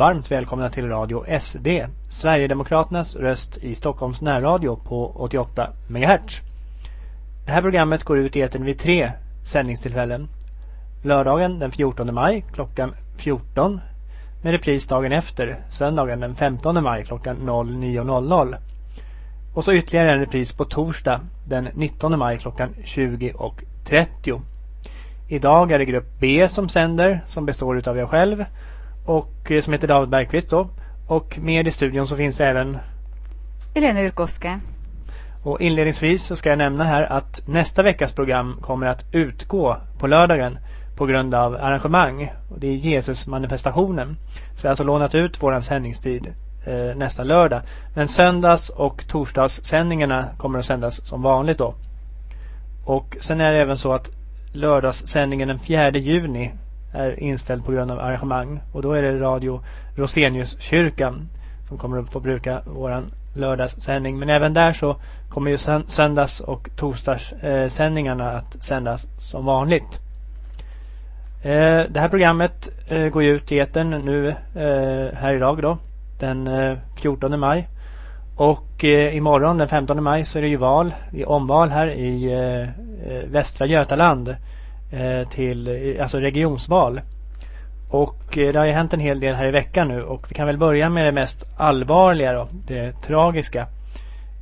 varmt välkomna till Radio SD, Sverigedemokraternas röst i Stockholms närradio på 88 MHz. Det här programmet går ut i eten vid tre sändningstillfällen. Lördagen den 14 maj klockan 14 med repris dagen efter, söndagen den 15 maj klockan 09.00. Och så ytterligare en repris på torsdag den 19 maj klockan 20.30. Idag är det grupp B som sänder som består utav jag själv och eh, som heter David Bergqvist då. Och med i studion så finns även Elena Yrkoska. Och inledningsvis så ska jag nämna här att nästa veckas program kommer att utgå på lördagen på grund av arrangemang. Och det är Jesusmanifestationen. Så vi har alltså lånat ut våran sändningstid eh, nästa lördag. Men söndags och torsdagssändningarna kommer att sändas som vanligt då. Och sen är det även så att lördagssändningen den 4 juni är inställd på grund av arrangemang. Och då är det Radio Roseniuskyrkan som kommer att få bruka våran lördagssändning. Men även där så kommer ju söndags och torsdagssändningarna eh, att sändas som vanligt. Eh, det här programmet eh, går ut i eten nu eh, här idag då. Den eh, 14 maj. Och imorgon den 15 maj så är det ju val, i omval här i Västra Götaland Eh, till eh, alltså regionsval. Och eh, det har ju hänt en hel del här i veckan nu och vi kan väl börja med det mest allvarliga då, det tragiska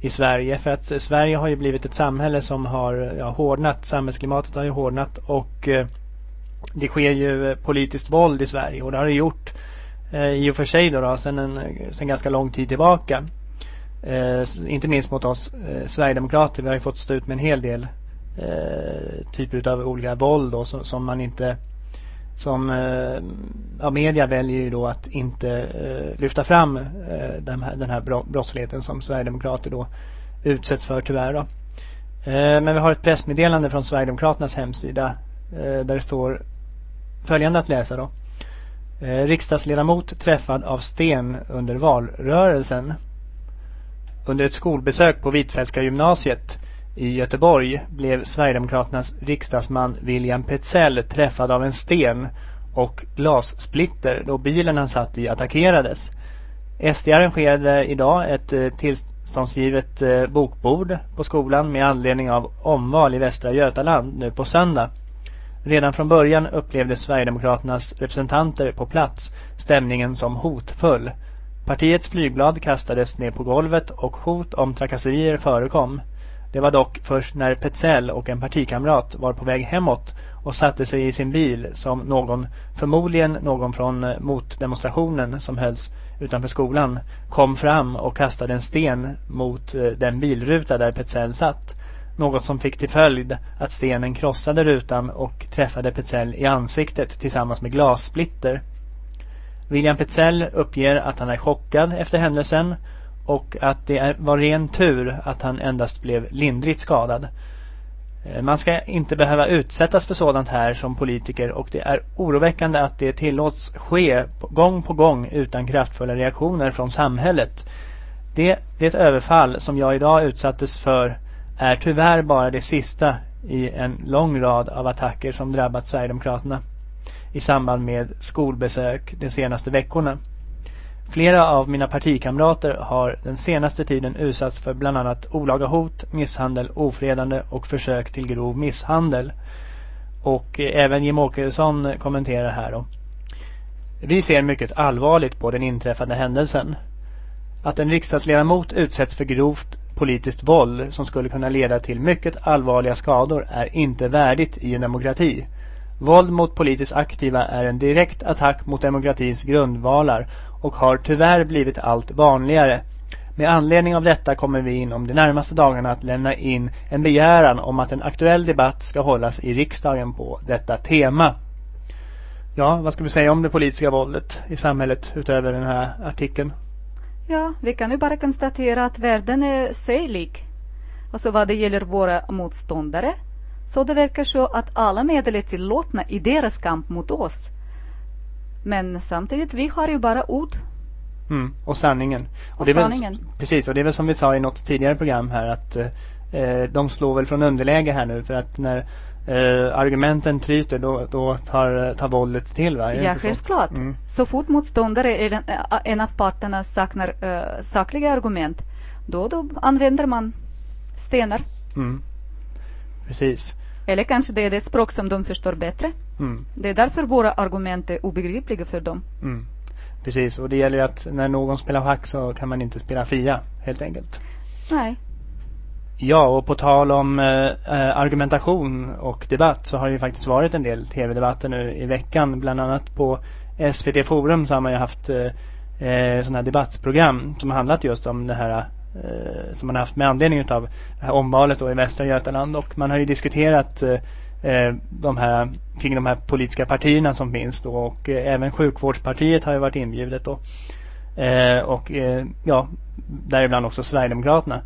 i Sverige. För att Sverige har ju blivit ett samhälle som har ja, hårdnat, samhällsklimatet har ju hårdnat och det sker ju politiskt våld i Sverige och det har det gjort i och för sig då, då sen, en, sen ganska lång tid tillbaka. Eh, inte minst mot oss eh, Sverigedemokrater. Vi har ju fått stå ut med en hel del eh, typer av olika våld då, som, som man inte som eh, ja, media väljer ju då att inte eh, lyfta fram eh, den, här, den här brottsligheten som Sverigedemokrater då utsätts för tyvärr då. Eh, men vi har ett pressmeddelande från Sverigedemokraternas hemsida Eh, där det står följande att läsa då. Eh, riksdagsledamot träffad av sten under valrörelsen. Under ett skolbesök på Hvitfeldtska gymnasiet i Göteborg blev Sverigedemokraternas riksdagsman William Petzell träffad av en sten och glassplitter då bilen han satt i attackerades. SD arrangerade idag ett eh, tillståndsgivet eh, bokbord på skolan med anledning av omval i Västra Götaland nu på söndag. Redan från början upplevde Sverigedemokraternas representanter på plats stämningen som hotfull. Partiets flygblad kastades ner på golvet och hot om trakasserier förekom. Det var dock först när Petzell och en partikamrat var på väg hemåt och satte sig i sin bil som någon, förmodligen någon från eh, motdemonstrationen som hölls utanför skolan, kom fram och kastade en sten mot eh, den bilruta där Petzell satt. Något som fick till följd att stenen krossade rutan och träffade Petzell i ansiktet tillsammans med glassplitter. William Petzell uppger att han är chockad efter händelsen och att det var ren tur att han endast blev lindrigt skadad. Eh, man ska inte behöva utsättas för sådant här som politiker och det är oroväckande att det tillåts ske gång på gång utan kraftfulla reaktioner från samhället. Det, det överfall som jag idag utsattes för är tyvärr bara det sista i en lång rad av attacker som drabbat Sverigedemokraterna i samband med skolbesök de senaste veckorna. Flera av mina partikamrater har den senaste tiden utsatts för bland annat olaga hot, misshandel, ofredande och försök till grov misshandel. Och eh, även Jim Åkesson kommenterar här då. Vi ser mycket allvarligt på den inträffade händelsen. Att en riksdagsledamot utsätts för grovt politiskt våld som skulle kunna leda till mycket allvarliga skador är inte värdigt i en demokrati. Våld mot politiskt aktiva är en direkt attack mot demokratins grundvalar och har tyvärr blivit allt vanligare. Med anledning av detta kommer vi inom de närmaste dagarna att lämna in en begäran om att en aktuell debatt ska hållas i riksdagen på detta tema. Ja, vad ska vi säga om det politiska våldet i samhället utöver den här artikeln? Ja, vi kan ju bara konstatera att världen är sig lik. Alltså vad det gäller våra motståndare. Så det verkar så att alla medel är tillåtna i deras kamp mot oss. Men samtidigt, vi har ju bara ord. Mm, och sanningen. Och, och det sanningen. Väl, precis, och det är väl som vi sa i något tidigare program här att eh, de slår väl från underläge här nu för att när eh, argumenten tryter då, då tar, tar våldet till va? ja, självklart. Så? Mm. så fort motståndare eller en av parterna saknar uh, sakliga argument då, då använder man stenar. Mm. Precis. Eller kanske det är det språk som de förstår bättre. Mm. Det är därför våra argument är obegripliga för dem. Mm. Precis, och det gäller ju att när någon spelar schack så kan man inte spela fria helt enkelt. Nej. Ja, och på tal om eh, argumentation och debatt så har det ju faktiskt varit en del tv-debatter nu i veckan. Bland annat på SVT Forum så har man ju haft eh, eh sådana här debattprogram som handlat just om det här eh, Eh, som man har haft med anledning av det här omvalet då i Västra Götaland. Och man har ju diskuterat eh, eh, de här, kring de här politiska partierna som finns då och eh, även sjukvårdspartiet har ju varit inbjudet då. Eh, och eh, ja, däribland också Sverigedemokraterna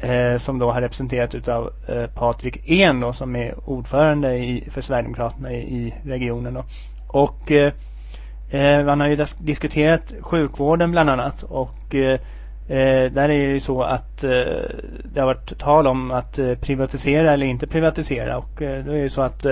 eh, som då har representerat utav eh, Patrik En då, som är ordförande i, för Sverigedemokraterna i, i regionen. Då. Och eh, man har ju diskuterat sjukvården bland annat och eh, där är det ju så att eh, det har varit tal om att eh, privatisera eller inte privatisera och eh, då är det ju så att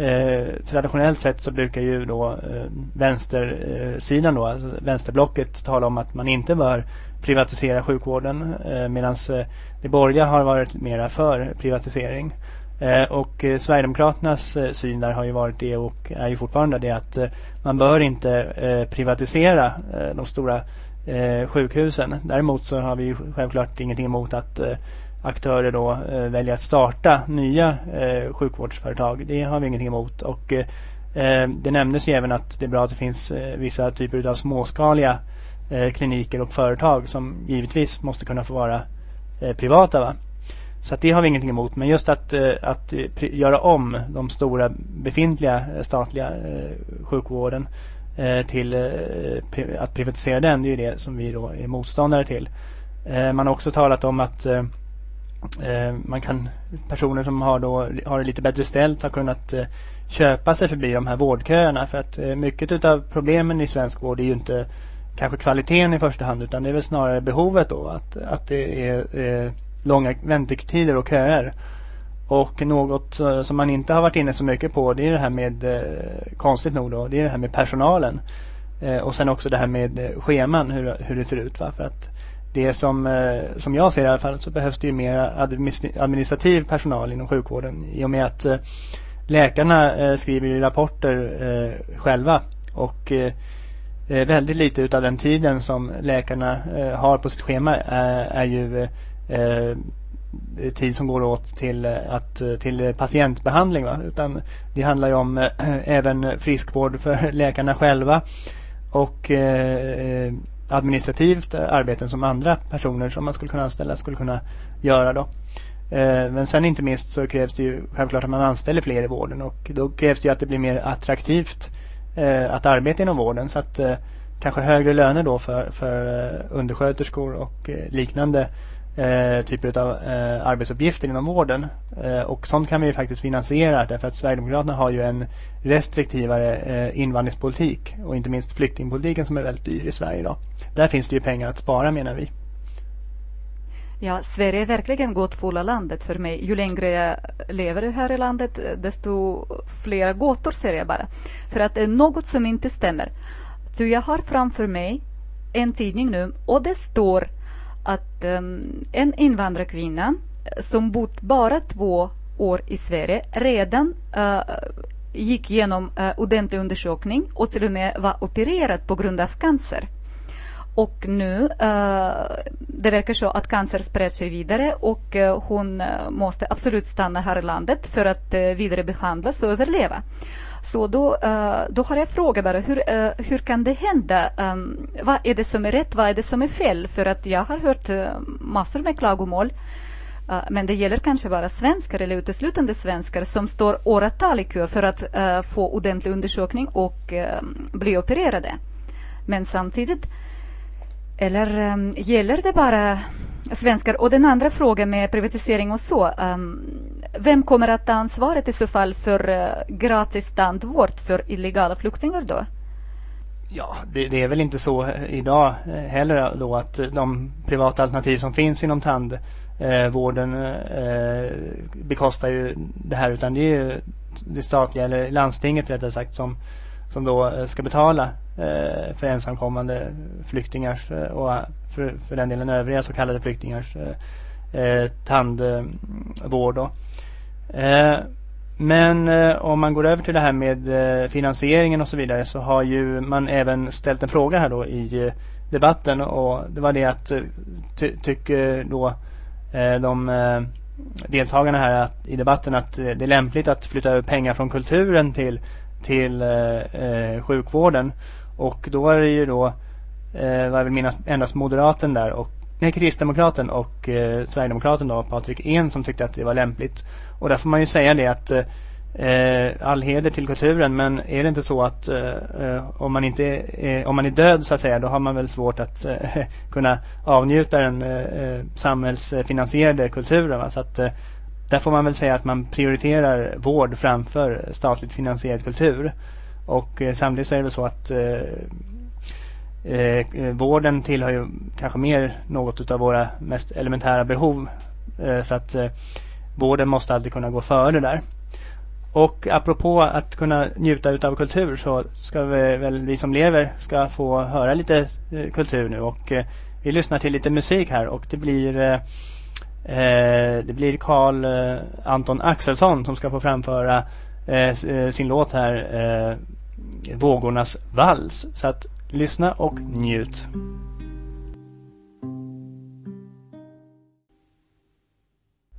Eh, traditionellt sett så brukar ju då eh, vänstersidan då, alltså vänsterblocket tala om att man inte bör privatisera sjukvården eh, medan eh, det borgerliga har varit mera för privatisering. Eh, och eh, Sverigedemokraternas eh, syn där har ju varit det och är ju fortfarande det att eh, man bör inte eh, privatisera eh, de stora Eh, sjukhusen. Däremot så har vi självklart ingenting emot att eh, aktörer då eh, väljer att starta nya sjukvårdsföretag. Det har vi ingenting emot. Och det nämndes ju även att det är bra att det finns vissa typer av småskaliga eh, kliniker och företag som givetvis måste kunna få vara eh, privata. Va? Så att det har vi ingenting emot. Men just att, eh, att göra om de stora befintliga statliga eh, sjukvården Eh, till eh, att privatisera den, det är ju det som vi då är motståndare till. Eh, man har också talat om att man kan, personer som har, då, har det lite bättre ställt har kunnat köpa sig förbi de här vårdköerna. För att mycket av problemen i svensk vård är ju inte kanske kvaliteten i första hand utan det är väl snarare behovet då att, att det är långa väntetider och köer. Och något eh, som man inte har varit inne så mycket på det är det här med, eh, konstigt nog då, det är det här med personalen. Eh, och sen också det här med scheman, hur, hur det ser ut. Va? För att det som, som jag ser i alla fall så behövs det ju mer administrativ personal inom sjukvården i och med att läkarna skriver ju rapporter själva och väldigt lite utav den tiden som läkarna har på sitt schema är, är ju tid som går åt till, eh, att, eh, till patientbehandling. Va? Utan det handlar ju om eh, även friskvård för läkarna själva och eh, administrativt arbeten som andra personer som man skulle kunna anställa skulle kunna göra. Då. Eh, men sen inte minst så krävs det ju självklart att man anställer fler i vården och då krävs det ju att det blir mer attraktivt eh, att arbeta inom vården. Så att kanske högre löner då för, för undersköterskor och liknande eh, typer av eh, arbetsuppgifter inom vården. Eh, och sånt kan vi ju faktiskt finansiera därför att Sverigedemokraterna har ju en restriktivare eh, invandringspolitik och inte minst flyktingpolitiken som är väldigt dyr i Sverige idag. Där finns det ju pengar att spara menar vi. Ja, Sverige är verkligen gåtfulla landet för mig. Ju längre jag lever här i landet, desto fler gåtor ser jag bara. För att det är något som inte stämmer. Så jag har framför mig en tidning nu och det står att um, en invandrarkvinna eh, som bott bara två år i Sverige redan uh, gick igenom uh, ordentlig undersökning och till och med var opererad på grund av cancer. Och nu, eh, det verkar så att cancer spred sig vidare och eh, hon eh, måste absolut stanna här i landet för att uh, vidare behandlas och överleva. Så då, då har jag frågat bara, hur, hur kan det hända? Um, vad är det som är rätt, vad är det som är fel? För att jag har hört massor med klagomål. Men det gäller kanske bara svenskar eller uteslutande svenskar som står åratal i kö för att få ordentlig undersökning och bli opererade. Men samtidigt eller um, gäller det bara svenskar? Och den andra frågan med privatisering och så. Um, vem kommer att ta ansvaret i så fall för uh, gratis tandvård för illegala flyktingar då? Ja, det, det, är väl inte så eh, idag eh, heller då att de privata alternativ som finns inom tandvården eh, bekostar ju det här utan det är ju det statliga eller landstinget rättare sagt som, som då eh, ska betala eh, för ensamkommande flyktingars eh, och för, för den delen övriga så kallade flyktingars tandvård. Då. Men eh, om man går över till det här med eh, finansieringen och så vidare så har ju man även ställt en fråga här då i eh, debatten och det var det att ty tycker då eh, de eh, deltagarna här att, i debatten att det är lämpligt att flytta över pengar från kulturen till, till eh, eh, sjukvården. Och då är det ju då, eh, vad jag vill minnas, endast moderaten där och nej, kristdemokraten och eh, sverigedemokraten då, Patrik En som tyckte att det var lämpligt. Och där får man ju säga det att eh, all heder till kulturen men är det inte så att eh, eh om, man inte är, eh, om man är död så att säga då har man väl svårt att eh, kunna avnjuta den eh, eh, samhällsfinansierade kulturen. Va? Så att där får man väl säga att man prioriterar vård framför statligt finansierad kultur. Och eh, samtidigt så är det väl så att Eh, eh, eh vården tillhör ju kanske mer något av våra mest elementära behov. Eh, så att eh, vården måste alltid kunna gå före där. Och apropå att kunna njuta utav kultur så ska vi väl vi som lever ska få höra lite eh, kultur nu och eh, vi lyssnar till lite musik här och det blir eh, Eh, det blir Carl eh, Anton Axelsson som ska få framföra eh, sin låt här Vågornas vals. Så att Lyssna och njut.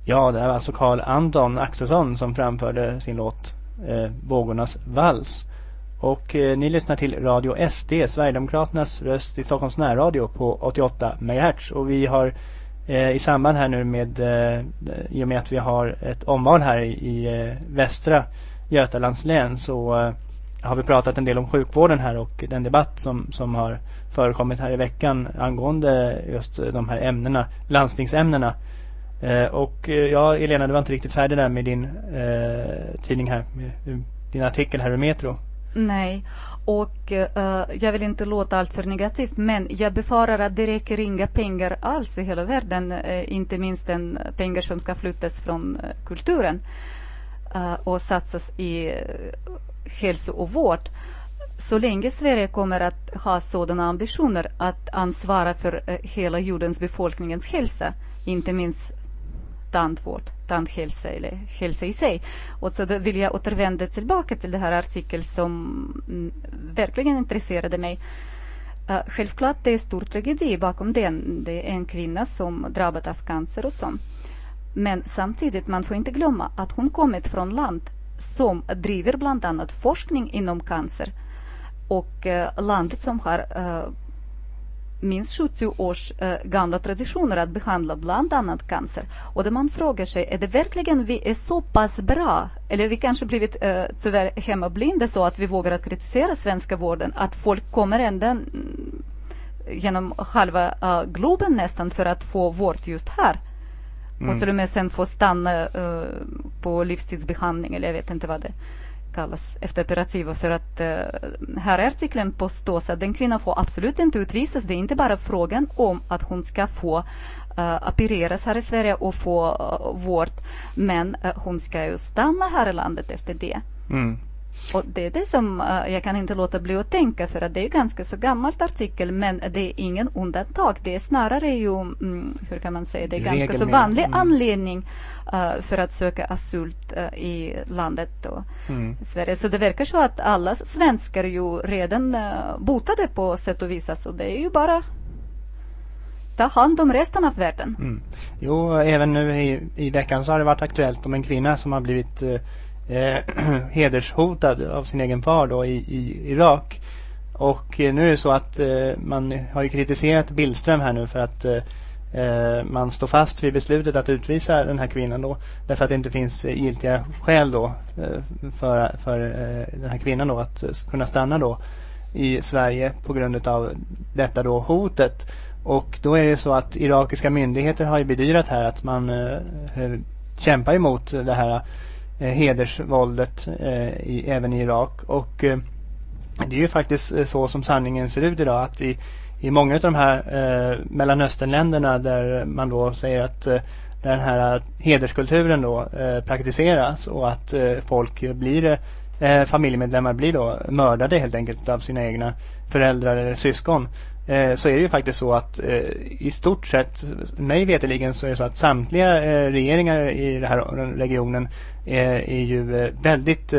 Ja, det var alltså Carl Anton Axelsson som framförde sin låt eh, Vågornas vals. Och eh, ni lyssnar till Radio SD, Sverigedemokraternas röst i Stockholms närradio på 88 MHz. Och vi har eh, Eh, i samband här nu med, eh, i och med att vi har ett omval här i, i eh, Götalands län så eh, har vi pratat en del om sjukvården här och den debatt som, som har förekommit här i veckan angående just de här ämnena, landstingsämnena. Eh, och eh, ja, Elena, du var inte riktigt färdig där med din eh, tidning här, med, din artikel här i Metro. Nej, och uh, jag vill inte låta allt för negativt, men jag befarar att det räcker inga pengar alls i hela världen, uh, inte minst den pengar som ska flyttas från uh, kulturen och satsas i hälso och vård. Så länge Sverige kommer att ha sådana ambitioner att ansvara för hela jordens befolkningens hälsa, inte minst tandvård, tandhälsa eller hälsa i sig. Och så då vill jag återvända tillbaka till den här artikeln som mm, verkligen intresserade mig. Uh, självklart det är stor tragedi bakom den. Det är en kvinna som drabbats av cancer och så. Men samtidigt, man får inte glömma att hon kommit från land som driver bland annat forskning inom cancer och uh, landet som har uh, minst 70 års eh, gamla traditioner att behandla bland annat cancer. Och där man frågar sig, är det verkligen vi är så pass bra, eller vi kanske blivit eh, tyvärr hemmablinda så att vi vågar att kritisera svenska vården, att folk kommer ända mm, genom halva uh, globen nästan för att få vård just här. Mm. Och till och med sen få stanna uh, på livstidsbehandling eller jag vet inte vad det kallas efteroperativa för att eh, här i artikeln påstås att den kvinnan får absolut inte utvisas. Det är inte bara frågan om att hon ska få uh, opereras här i Sverige och få uh, vård men uh, hon ska ju stanna här i landet efter det. Mm. Och det är det som uh, jag kan inte låta bli att tänka för att det är ganska så gammalt artikel men det är ingen undantag. Det är snarare ju, mm, hur kan man säga, det är ganska så vanlig mm. anledning uh, för att söka asyl uh, i landet och mm. Sverige. Så det verkar så att alla svenskar ju redan uh, botade på sätt och vis. Så det är ju bara ta hand om resten av världen. Mm. Jo, även nu i, i veckan så har det varit aktuellt om en kvinna som har blivit eh, hedershotad av sin egen far då i, i Irak. Och eh, nu är det så att eh, man har ju kritiserat Billström här nu för att eh, eh man står fast vid beslutet att utvisa den här kvinnan då. Därför att det inte finns eh, giltiga skäl då eh, för, för eh, den här kvinnan då att kunna stanna då i Sverige på grund av detta då hotet. Och då är det så att irakiska myndigheter har ju bedyrat här att man eh, kämpar emot det här Eh, hedersvåldet eh, i, även i Irak. Och eh, det är ju faktiskt eh, så som sanningen ser ut idag att i, i många av de här eh, Mellanösternländerna där man då säger att eh, den här hederskulturen då eh, praktiseras och att eh, folk blir eh, familjemedlemmar blir då mördade helt enkelt av sina egna föräldrar eller syskon Eh, så är det ju faktiskt så att eh, i stort sett, mig veteligen så är det så att samtliga eh, regeringar i den här regionen eh, är ju eh, väldigt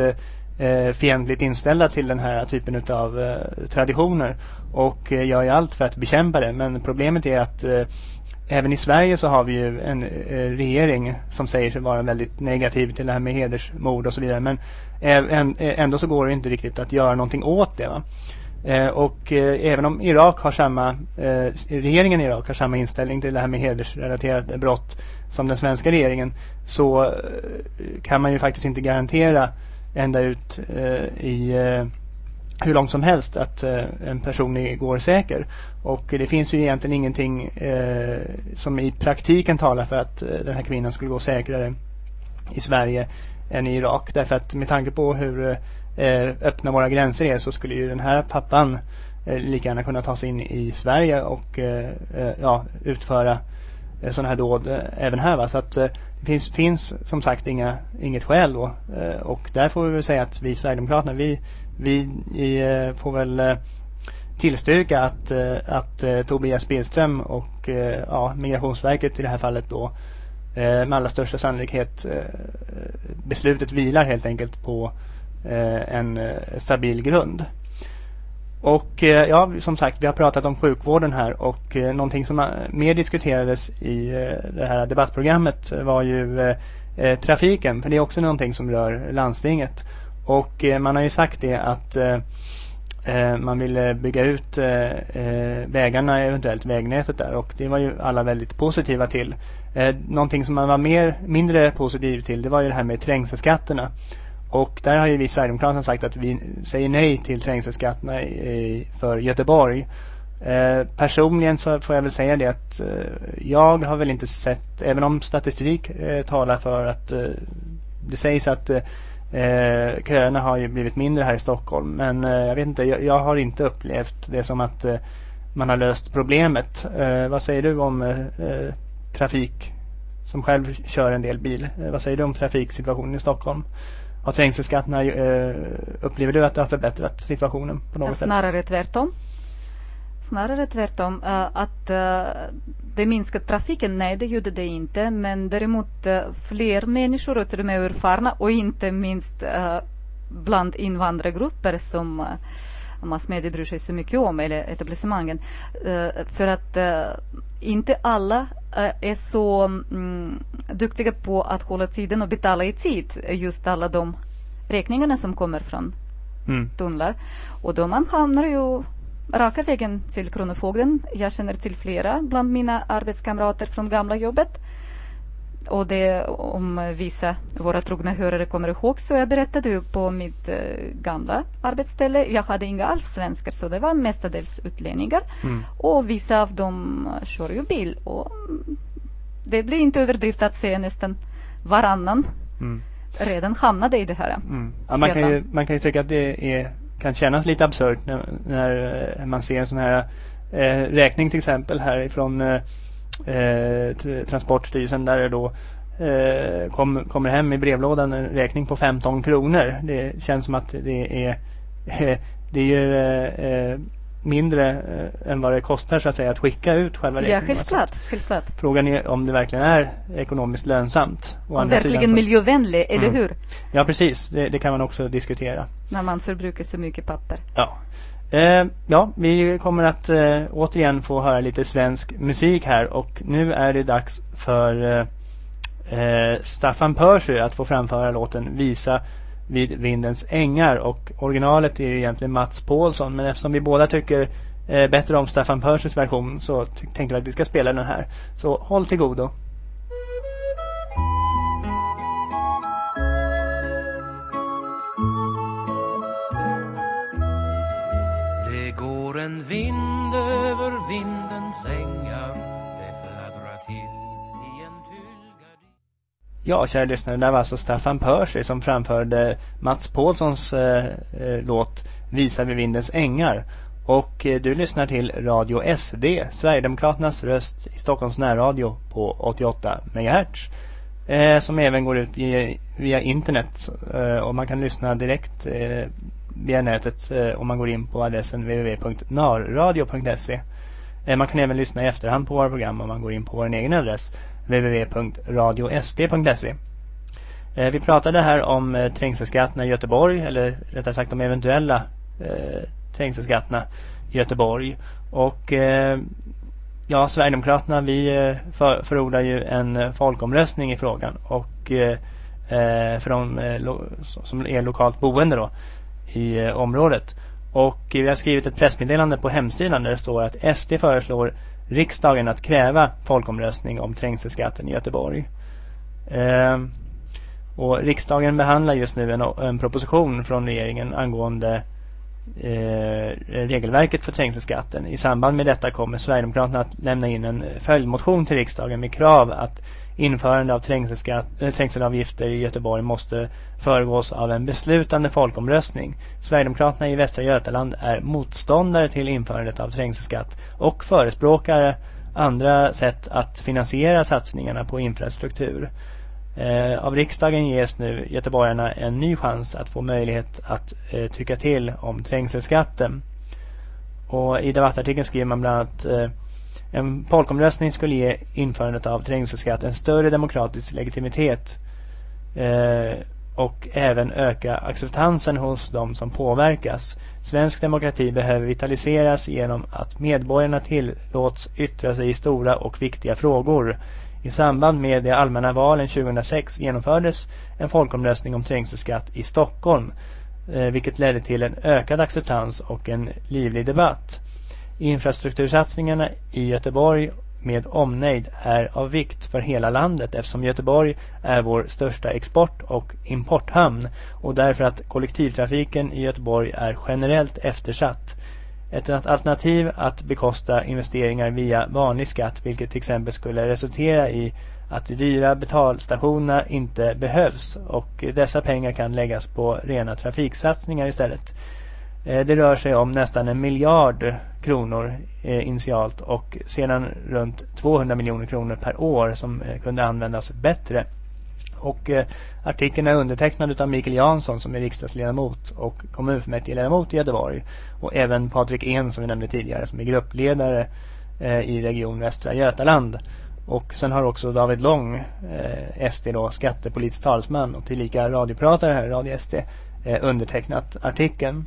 fientligt inställda till den här typen av traditioner och gör ju allt för att bekämpa det. Men problemet är att även i Sverige så har vi ju en regering som säger sig vara väldigt negativ till det här med hedersmord och så vidare. Men ändå så går det inte riktigt att göra någonting åt det. Va? Eh, och eh, även om Irak har samma, eh, regeringen i Irak har samma inställning till det här med hedersrelaterade brott som den svenska regeringen så eh, kan man ju faktiskt inte garantera ända ut eh, i hur långt som helst att eh, en person går säker. Och det finns ju egentligen ingenting eh, som i praktiken talar för att eh, den här kvinnan skulle gå säkrare i Sverige än i Irak. Därför att med tanke på hur eh, öppna våra gränser är så skulle ju den här pappan eh, lika gärna kunna ta sig in i Sverige och eh, eh ja, utföra eh, sådana här dåd eh, även här. Va? Så att det finns, finns som sagt inga, inget skäl då. Och där får vi väl säga att vi Sverigedemokraterna vi vi eh, får väl eh, tillstyrka att, att Tobias Billström och ja, Migrationsverket i det här fallet då Eh, med allra största sannolikhet eh, beslutet vilar helt enkelt på eh, en stabil grund. Och ja, som sagt, vi har pratat om sjukvården här och någonting som mer diskuterades i det här debattprogrammet var ju trafiken. För det är också någonting som rör landstinget. Och eh, man har ju sagt det att eh Eh, man ville bygga ut eh, eh, vägarna, eventuellt vägnätet där och det var ju alla väldigt positiva till. Någonting som man var mer, mindre positiv till det var ju det här med trängselskatterna. Och där har ju vi Sverigedemokraterna sagt att vi säger nej till trängselskatterna för Göteborg. Personligen så får jag väl säga det att jag har väl inte sett, även om statistik talar för att det sägs att Eh, köerna har ju blivit mindre här i Stockholm men eh, jag vet inte, jag, jag, har inte upplevt det som att eh, man har löst problemet. Eh, vad säger du om eh, eh, trafik som själv kör en del bil? vad säger du om trafiksituationen i Stockholm? Har trängselskatterna, upplever du att det har förbättrat situationen på något Snarare sätt? Snarare tvärtom. Snarare tvärtom. Att det minskade trafiken, nej det gjorde det inte. Men däremot fler människor och till och med erfarna och inte minst bland invandrargrupper som massmedia bryr sig så mycket om, eller etablissemangen. För att inte alla är så mm, duktiga på att hålla tiden och betala i tid. Just alla de räkningarna som kommer från mm. tunnlar. Och då man hamnar ju raka vägen till Kronofogden. Jag känner till flera bland mina arbetskamrater från gamla jobbet. Och det om vissa våra trogna hörare kommer ihåg så jag berättade ju på mitt eh, gamla arbetsställe. Jag hade inga alls svenskar så det var mestadels utlänningar. Mm. Och vissa av dem kör ju bil. Och det blir inte överdrift att säga nästan varannan mm. redan hamnade i det här. Mm. Ja, man, kan ju, man kan ju tycka att det är kan kännas lite absurt när, när eh, man ser en sån här eh, räkning till exempel härifrån eh, eh, Transportstyrelsen där det då eh, kom, kommer hem i brevlådan en räkning på 15 kronor. Det känns som att det är det är ju eh, eh mindre eh, än vad det kostar så att säga att skicka ut själva räkningen. Ja, självklart, självklart. Frågan är om det verkligen är ekonomiskt lönsamt. Och, och verkligen så... miljövänlig, eller mm. hur? Ja, precis. Det, det, kan man också diskutera. När man förbrukar så mycket papper. Ja. Eh, ja, vi kommer att eh, återigen få höra lite svensk musik här och nu är det dags för eh, eh Staffan Persson att få framföra låten Visa vid vindens ängar och originalet är ju egentligen Mats Paulsson men eftersom vi båda tycker eh, bättre om Staffan Perssons version så tänkte vi att vi ska spela den här. Så håll till godo. Det går en vind över vindens ängar Ja, kära lyssnare, det var alltså Staffan Percy som framförde Mats Paulssons eh, eh, låt Visa vid vindens ängar. Och eh, du lyssnar till Radio SD, Sverigedemokraternas röst i Stockholms närradio på 88 MHz. Eh, som även går ut via, via internet eh, och man kan lyssna direkt eh, via nätet eh, om man går in på adressen www.narradio.se. Eh, man kan även lyssna i efterhand på våra program om man går in på vår egen adress www.radiosd.se. Eh, vi pratade här om eh, trängselskatterna i Göteborg eller rättare sagt de eventuella eh, trängselskatterna i Göteborg. Och eh, ja, Sverigedemokraterna vi för, förordar ju en folkomröstning i frågan och eh, för de som är lokalt boende då i området. Och vi har skrivit ett pressmeddelande på hemsidan där det står att SD föreslår riksdagen att kräva folkomröstning om trängselskatten i Göteborg. Eh, och riksdagen behandlar just nu en, en proposition från regeringen angående eh, regelverket för trängselskatten. I samband med detta kommer Sverigedemokraterna att lämna in en följdmotion till riksdagen med krav att införande av eh, trängselavgifter i Göteborg måste föregås av en beslutande folkomröstning. Sverigedemokraterna i Västra Götaland är motståndare till införandet av trängselskatt och förespråkar andra sätt att finansiera satsningarna på infrastruktur. Eh, av riksdagen ges nu göteborgarna en ny chans att få möjlighet att eh, tycka till om trängselskatten. Och i debattartikeln skriver man bland annat eh, en folkomröstning skulle ge införandet av trängselskatt en större demokratisk legitimitet eh, och även öka acceptansen hos de som påverkas. Svensk demokrati behöver vitaliseras genom att medborgarna tillåts yttra sig i stora och viktiga frågor. I samband med de allmänna valen 2006 genomfördes en folkomröstning om trängselskatt i Stockholm eh, vilket ledde till en ökad acceptans och en livlig debatt. Infrastruktursatsningarna i Göteborg med omnejd är av vikt för hela landet eftersom Göteborg är vår största export- och importhamn och därför att kollektivtrafiken i Göteborg är generellt eftersatt. Ett alternativ att bekosta investeringar via vanlig skatt vilket till exempel skulle resultera i att de dyra betalstationerna inte behövs och dessa pengar kan läggas på rena trafiksatsningar istället. Eh, det rör sig om nästan en miljard kronor eh, initialt och sedan runt 200 miljoner kronor per år som eh, kunde användas bättre. Och artikeln är undertecknad av Mikael Jansson som är riksdagsledamot och kommunfullmäktigeledamot i Göteborg. Och även Patrik En som vi nämnde tidigare som är gruppledare i Region Västra Götaland. Och sen har också David Lång, eh, SD då, skattepolitisk talsman och tillika radiopratare här i Radio SD, eh, undertecknat artikeln.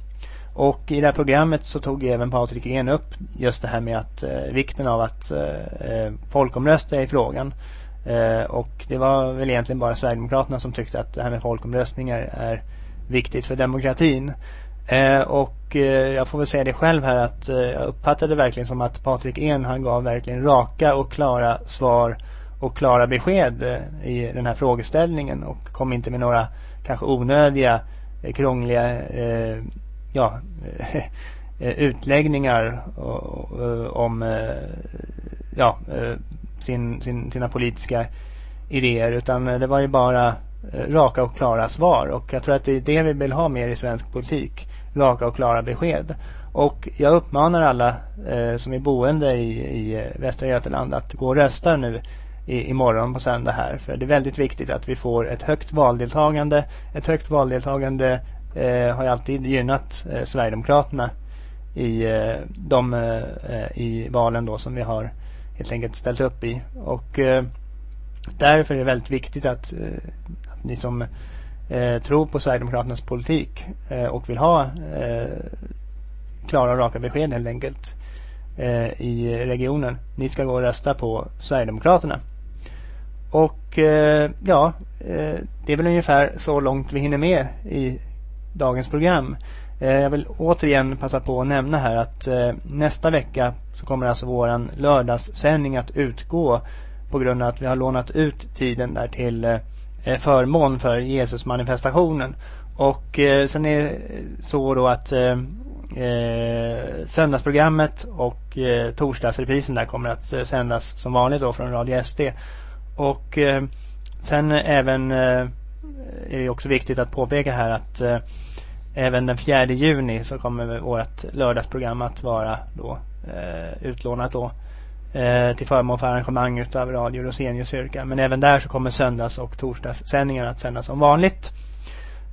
Och i det här programmet så tog även Patrik Gren upp just det här med att eh, vikten av att eh, eh, folkomrösta i frågan. Eh, och det var väl egentligen bara Sverigedemokraterna som tyckte att det här med folkomröstningar är viktigt för demokratin. Eh, och eh, jag får väl säga det själv här att eh, jag uppfattade verkligen som att Patrik En han gav verkligen raka och klara svar och klara besked eh, i den här frågeställningen och kom inte med några kanske onödiga krångliga ja, eh, utläggningar eh, om eh, ja, sin, sin, sina politiska idéer utan det var ju bara raka och klara svar och jag tror att det är det vi vill ha mer i svensk politik. Raka och klara besked. Och jag uppmanar alla eh, som är boende i, i Västra Götaland att gå och rösta nu i, imorgon på söndag här. För det är väldigt viktigt att vi får ett högt valdeltagande. Ett högt valdeltagande Eh, har ju alltid gynnat eh, Sverigedemokraterna i eh, de eh, i valen då som vi har helt enkelt ställt upp i. Och eh, därför är det väldigt viktigt att, eh, att ni som eh, tror på Sverigedemokraternas politik eh, och vill ha eh, klara och raka besked helt enkelt i regionen. Ni ska gå och rösta på Sverigedemokraterna. Och ja, det är väl ungefär så långt vi hinner med i dagens program. Eh, jag vill återigen passa på att nämna här att eh, nästa vecka så kommer alltså våran lördagssändning att utgå på grund av att vi har lånat ut tiden där till eh, förmån för Jesusmanifestationen. Och sen är det så då att eh, söndagsprogrammet och eh, torsdagsreprisen där kommer att eh, sändas som vanligt då från Radio SD. Och eh, sen även är det också viktigt att påpeka här att eh, även den 4 juni så kommer vårt lördagsprogram att vara då eh, utlånat då eh, till förmån för arrangemang utav Radio Rosenius yrka. Men även där så kommer söndags och torsdagssändningar att sändas som vanligt.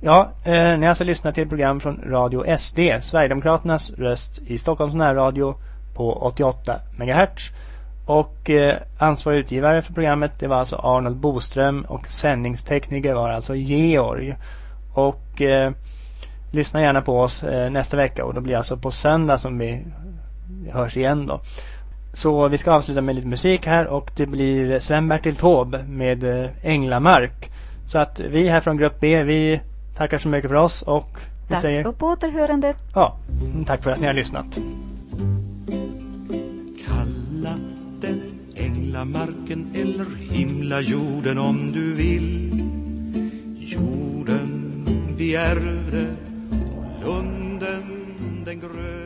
Ja, eh, ni har alltså lyssnat till program från Radio SD, Sverigedemokraternas röst i Stockholms närradio på 88 MHz. Och eh, ansvarig utgivare för programmet det var alltså Arnold Boström och sändningstekniker var alltså Georg. Och eh, lyssna gärna på oss eh, nästa vecka och då blir det alltså på söndag som vi hörs igen då. Så vi ska avsluta med lite musik här och det blir Sven-Bertil Taube med eh, Änglamark. Så att vi här från Grupp B, vi tackar så mycket för oss och vi Tack säger och på återhörande. ja, tack för att ni har lyssnat. Marken eller himla jorden om du vill. Jorden vi ärvde, och lunden den gröna